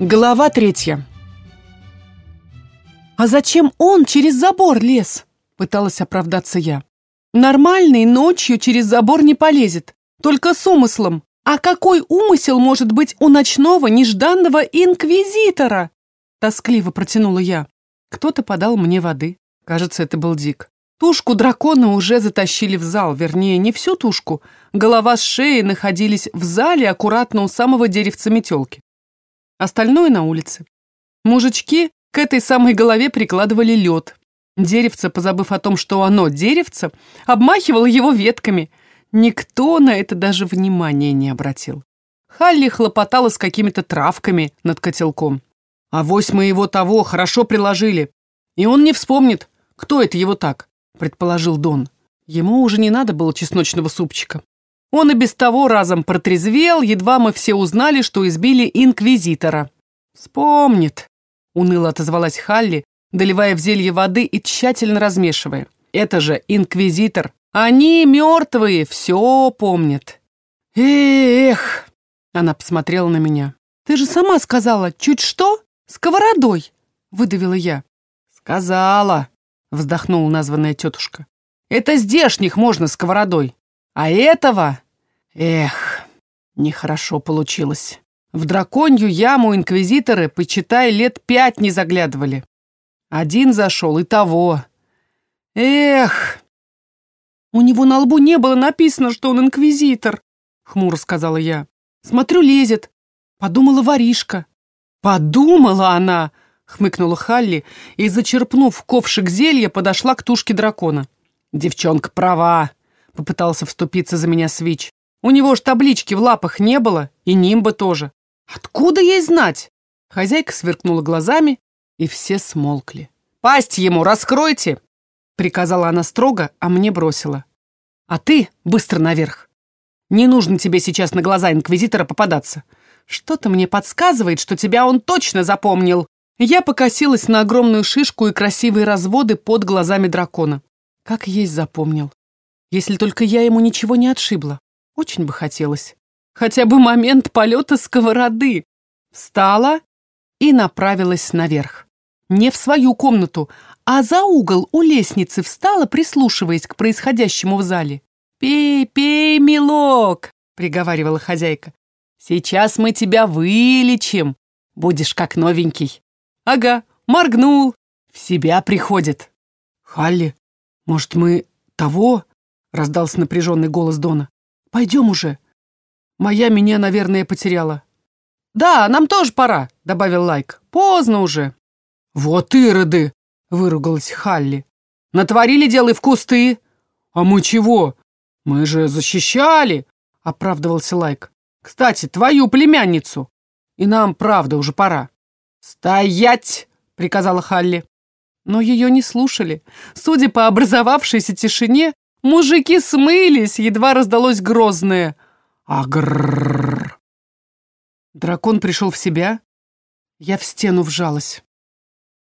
Глава третья. «А зачем он через забор лез?» — пыталась оправдаться я. «Нормальный ночью через забор не полезет, только с умыслом. А какой умысел может быть у ночного нежданного инквизитора?» Тоскливо протянула я. Кто-то подал мне воды. Кажется, это был Дик. Тушку дракона уже затащили в зал, вернее, не всю тушку. Голова с шеей находились в зале аккуратно у самого деревца метелки остальное на улице. Мужички к этой самой голове прикладывали лед. Деревце, позабыв о том, что оно деревце, обмахивало его ветками. Никто на это даже внимания не обратил. Халли хлопотала с какими-то травками над котелком. А вось мы его того хорошо приложили. И он не вспомнит, кто это его так, предположил Дон. Ему уже не надо было чесночного супчика. Он и без того разом протрезвел, едва мы все узнали, что избили инквизитора. «Вспомнит», — уныло отозвалась Халли, доливая в зелье воды и тщательно размешивая. «Это же инквизитор. Они мертвые, все помнят». «Эх!» — она посмотрела на меня. «Ты же сама сказала, чуть что? Сковородой!» — выдавила я. «Сказала!» — вздохнула названная тетушка. «Это здешних можно сковородой. А этого... Эх, нехорошо получилось. В драконью яму инквизиторы, почитай, лет пять не заглядывали. Один зашел и того. Эх! У него на лбу не было написано, что он инквизитор, хмуро сказала я. Смотрю, лезет. Подумала воришка. Подумала она, хмыкнула Халли и, зачерпнув ковшик зелья, подошла к тушке дракона. Девчонка права. Попытался вступиться за меня Свич. У него ж таблички в лапах не было, и нимба тоже. Откуда ей знать? Хозяйка сверкнула глазами, и все смолкли. «Пасть ему раскройте!» Приказала она строго, а мне бросила. «А ты быстро наверх. Не нужно тебе сейчас на глаза инквизитора попадаться. Что-то мне подсказывает, что тебя он точно запомнил». Я покосилась на огромную шишку и красивые разводы под глазами дракона. Как есть запомнил. Если только я ему ничего не отшибла. Очень бы хотелось. Хотя бы момент полета сковороды. Встала и направилась наверх. Не в свою комнату, а за угол у лестницы встала, прислушиваясь к происходящему в зале. «Пей, пей, милок!» — приговаривала хозяйка. «Сейчас мы тебя вылечим. Будешь как новенький». «Ага, моргнул. В себя приходит». «Халли, может, мы того?» Раздался напряженный голос Дона. «Пойдем уже. Моя меня, наверное, потеряла». «Да, нам тоже пора», — добавил Лайк. «Поздно уже». «Вот ироды!» — выругалась Халли. «Натворили дело в кусты». «А мы чего? Мы же защищали», — оправдывался Лайк. «Кстати, твою племянницу. И нам, правда, уже пора». «Стоять!» — приказала Халли. Но ее не слушали. Судя по образовавшейся тишине, Мужики смылись, едва раздалось грозное «Агррррр». Дракон пришел в себя. Я в стену вжалась.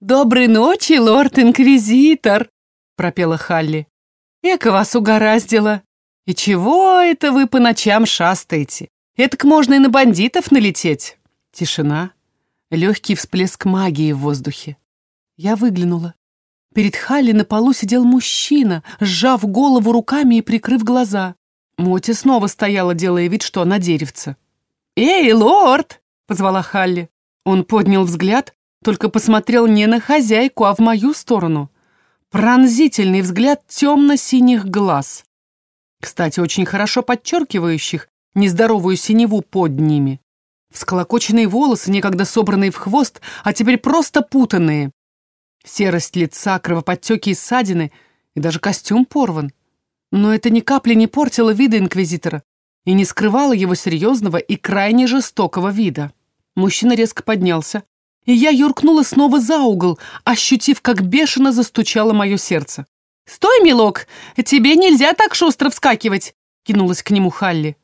«Доброй ночи, лорд-инквизитор!» — пропела Халли. «Эка вас угораздило! И чего это вы по ночам шастаете? Этак можно и на бандитов налететь!» Тишина. Легкий всплеск магии в воздухе. Я выглянула. Перед Халли на полу сидел мужчина, сжав голову руками и прикрыв глаза. Моти снова стояла, делая вид, что она деревце. «Эй, лорд!» — позвала Халли. Он поднял взгляд, только посмотрел не на хозяйку, а в мою сторону. Пронзительный взгляд темно-синих глаз. Кстати, очень хорошо подчеркивающих нездоровую синеву под ними. Всколокоченные волосы, некогда собранные в хвост, а теперь просто путанные. Серость лица, кровоподтеки и ссадины, и даже костюм порван. Но это ни капли не портило вида инквизитора и не скрывало его серьезного и крайне жестокого вида. Мужчина резко поднялся, и я юркнула снова за угол, ощутив, как бешено застучало мое сердце. «Стой, милок! Тебе нельзя так шустро вскакивать!» — кинулась к нему Халли.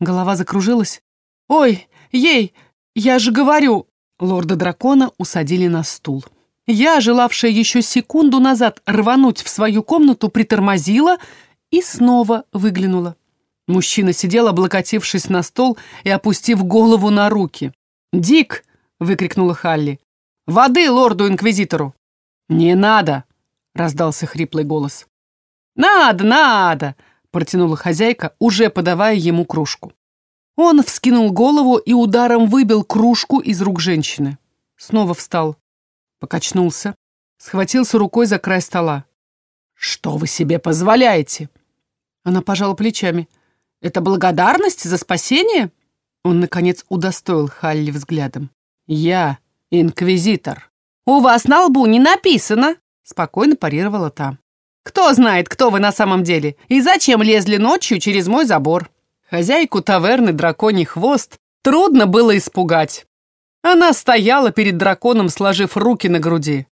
Голова закружилась. «Ой, ей, я же говорю!» Лорда-дракона усадили на стул. Я, желавшая еще секунду назад рвануть в свою комнату, притормозила и снова выглянула. Мужчина сидел, облокотившись на стол и опустив голову на руки. «Дик!» — выкрикнула Халли. «Воды лорду-инквизитору!» «Не надо!» — раздался хриплый голос. «Надо, надо!» — протянула хозяйка, уже подавая ему кружку. Он вскинул голову и ударом выбил кружку из рук женщины. Снова встал, покачнулся, схватился рукой за край стола. «Что вы себе позволяете?» Она пожала плечами. «Это благодарность за спасение?» Он, наконец, удостоил Халли взглядом. «Я инквизитор». «У вас на лбу не написано», — спокойно парировала та. «Кто знает, кто вы на самом деле, и зачем лезли ночью через мой забор?» Хозяйку таверны «Драконий хвост» трудно было испугать. Она стояла перед драконом, сложив руки на груди.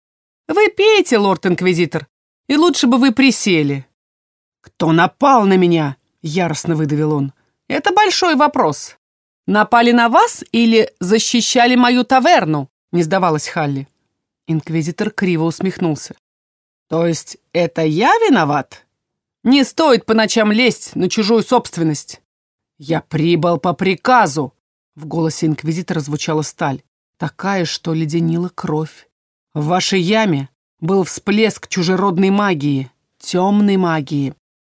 «Вы пейте, лорд-инквизитор, и лучше бы вы присели». «Кто напал на меня?» — яростно выдавил он. «Это большой вопрос. Напали на вас или защищали мою таверну?» — не сдавалась Халли. Инквизитор криво усмехнулся. «То есть это я виноват? Не стоит по ночам лезть на чужую собственность. «Я прибыл по приказу!» В голосе инквизитора звучала сталь, такая, что леденила кровь. «В вашей яме был всплеск чужеродной магии, темной магии.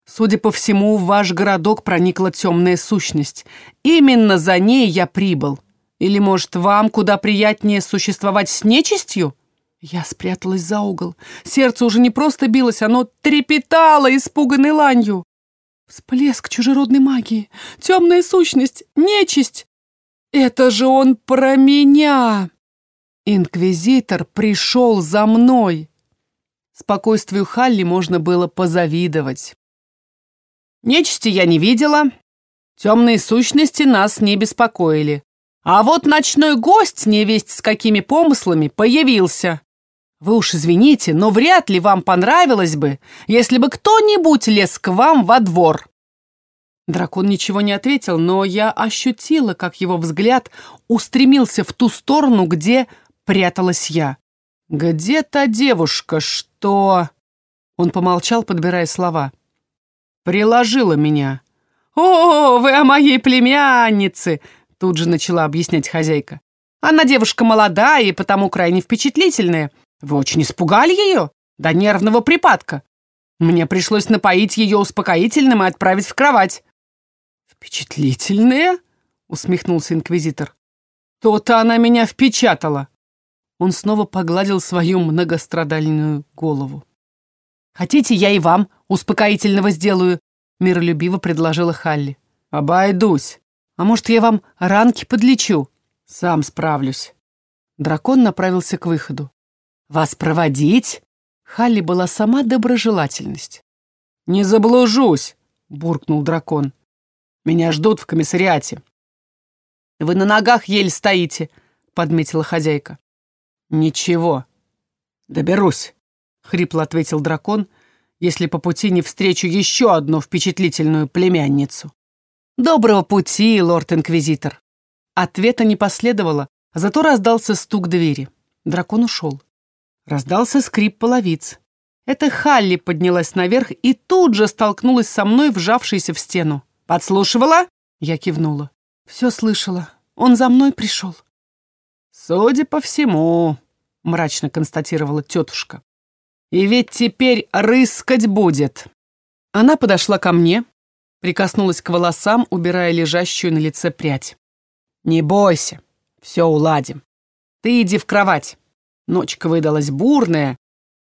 Судя по всему, в ваш городок проникла темная сущность. Именно за ней я прибыл. Или, может, вам куда приятнее существовать с нечистью?» Я спряталась за угол. Сердце уже не просто билось, оно трепетало испуганной ланью. Всплеск чужеродной магии, темная сущность, нечисть. Это же он про меня. Инквизитор пришел за мной. Спокойствию Халли можно было позавидовать. Нечисти я не видела, темные сущности нас не беспокоили. А вот ночной гость, невесть с какими помыслами, появился. Вы уж извините, но вряд ли вам понравилось бы, если бы кто-нибудь лез к вам во двор». Дракон ничего не ответил, но я ощутила, как его взгляд устремился в ту сторону, где пряталась я. «Где та девушка, что...» Он помолчал, подбирая слова. «Приложила меня». «О, вы о моей племяннице!» Тут же начала объяснять хозяйка. «Она девушка молодая и потому крайне впечатлительная. Вы очень испугали ее? До нервного припадка. Мне пришлось напоить ее успокоительным и отправить в кровать». «Впечатлительная?» — усмехнулся инквизитор. «То-то она меня впечатала». Он снова погладил свою многострадальную голову. «Хотите, я и вам успокоительного сделаю?» — миролюбиво предложила Халли. «Обойдусь. А может, я вам ранки подлечу?» «Сам справлюсь». Дракон направился к выходу. «Вас проводить?» Халли была сама доброжелательность. «Не заблужусь!» — буркнул дракон. «Меня ждут в комиссариате». «Вы на ногах еле стоите», — подметила хозяйка. «Ничего, доберусь», — хрипло ответил дракон, «если по пути не встречу еще одну впечатлительную племянницу». «Доброго пути, лорд-инквизитор!» Ответа не последовало, зато раздался стук двери. Дракон ушел. Раздался скрип половиц. Это Халли поднялась наверх и тут же столкнулась со мной, вжавшейся в стену. «Подслушивала?» Я кивнула. «Все слышала. Он за мной пришел». «Судя по всему», — мрачно констатировала тетушка. «И ведь теперь рыскать будет». Она подошла ко мне, прикоснулась к волосам, убирая лежащую на лице прядь. «Не бойся, все уладим. Ты иди в кровать. Ночка выдалась бурная,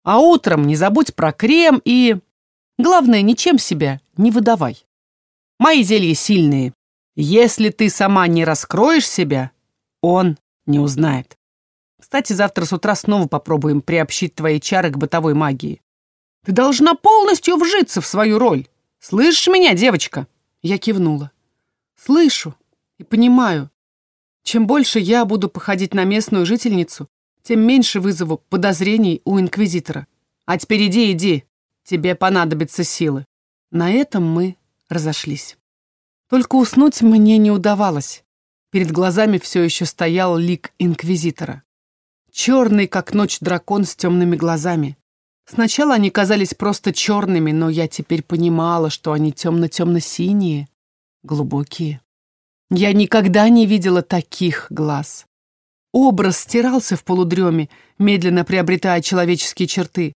а утром не забудь про крем и... Главное, ничем себя не выдавай. Мои зелья сильные. Если ты сама не раскроешь себя, он не узнает. Кстати, завтра с утра снова попробуем приобщить твои чары к бытовой магии. Ты должна полностью вжиться в свою роль. Слышишь меня, девочка?» Я кивнула. «Слышу и понимаю. Чем больше я буду походить на местную жительницу, тем меньше вызову подозрений у инквизитора. А теперь иди, иди, тебе понадобятся силы. На этом мы разошлись. Только уснуть мне не удавалось. Перед глазами все еще стоял лик инквизитора. Черный, как ночь, дракон с темными глазами. Сначала они казались просто черными, но я теперь понимала, что они темно-темно-синие, глубокие. Я никогда не видела таких глаз. Образ стирался в полудреме, медленно приобретая человеческие черты.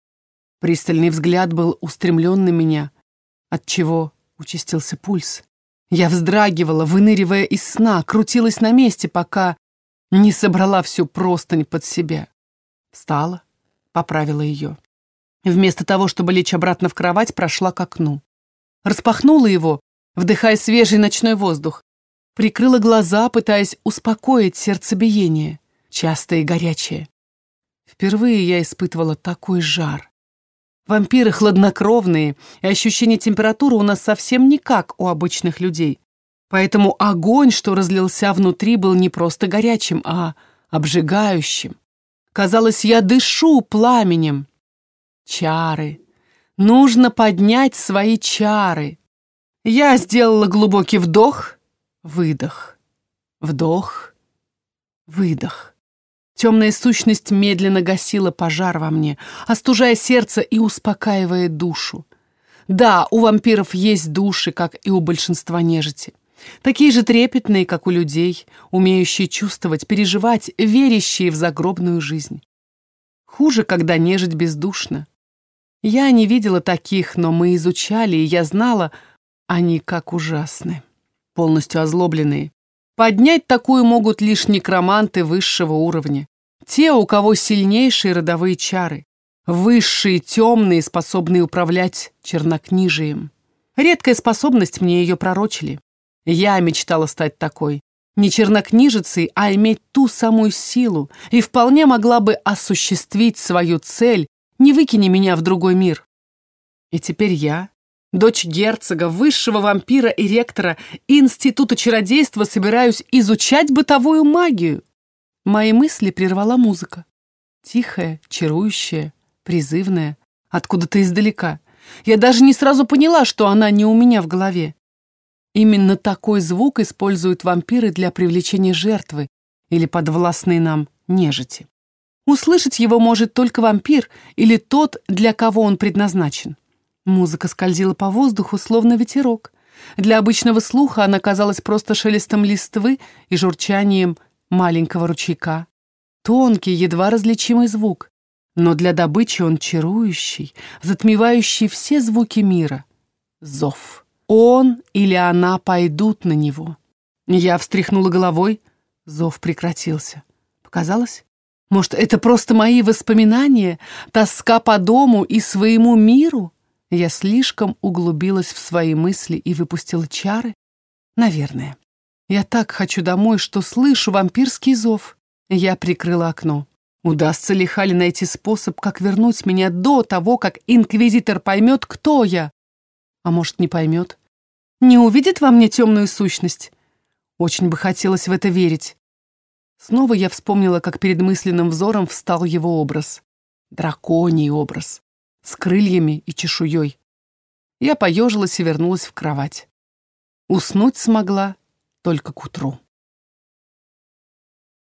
Пристальный взгляд был устремлен на меня, отчего участился пульс. Я вздрагивала, выныривая из сна, крутилась на месте, пока не собрала всю простынь под себя. Встала, поправила ее. Вместо того, чтобы лечь обратно в кровать, прошла к окну. Распахнула его, вдыхая свежий ночной воздух. Прикрыла глаза, пытаясь успокоить сердцебиение, частое и горячее. Впервые я испытывала такой жар. Вампиры хладнокровные, и ощущение температуры у нас совсем не как у обычных людей. Поэтому огонь, что разлился внутри, был не просто горячим, а обжигающим. Казалось, я дышу пламенем. Чары. Нужно поднять свои чары. Я сделала глубокий вдох, выдох, вдох, выдох. Темная сущность медленно гасила пожар во мне, остужая сердце и успокаивая душу. Да, у вампиров есть души, как и у большинства нежити. Такие же трепетные, как у людей, умеющие чувствовать, переживать, верящие в загробную жизнь. Хуже, когда нежить бездушна. Я не видела таких, но мы изучали, и я знала, они как ужасны, полностью озлобленные. Поднять такую могут лишь некроманты высшего уровня. Те, у кого сильнейшие родовые чары. Высшие, темные, способные управлять чернокнижием. Редкая способность мне ее пророчили. Я мечтала стать такой. Не чернокнижицей, а иметь ту самую силу, и вполне могла бы осуществить свою цель, не выкини меня в другой мир. И теперь я, дочь герцога, высшего вампира и ректора Института чародейства, собираюсь изучать бытовую магию. Мои мысли прервала музыка. Тихая, чарующая, призывная, откуда-то издалека. Я даже не сразу поняла, что она не у меня в голове. Именно такой звук используют вампиры для привлечения жертвы или подвластной нам нежити. Услышать его может только вампир или тот, для кого он предназначен. Музыка скользила по воздуху, словно ветерок. Для обычного слуха она казалась просто шелестом листвы и журчанием маленького ручейка. Тонкий, едва различимый звук, но для добычи он чарующий, затмевающий все звуки мира. Зов. Он или она пойдут на него. Я встряхнула головой, зов прекратился. Показалось? Может, это просто мои воспоминания, тоска по дому и своему миру? Я слишком углубилась в свои мысли и выпустила чары? Наверное. Я так хочу домой, что слышу вампирский зов. Я прикрыла окно. Удастся ли Хали найти способ, как вернуть меня до того, как инквизитор поймет, кто я? А может, не поймет? Не увидит во мне темную сущность? Очень бы хотелось в это верить. Снова я вспомнила, как перед мысленным взором встал его образ. Драконий образ. С крыльями и чешуей. Я поежилась и вернулась в кровать. Уснуть смогла только к утру.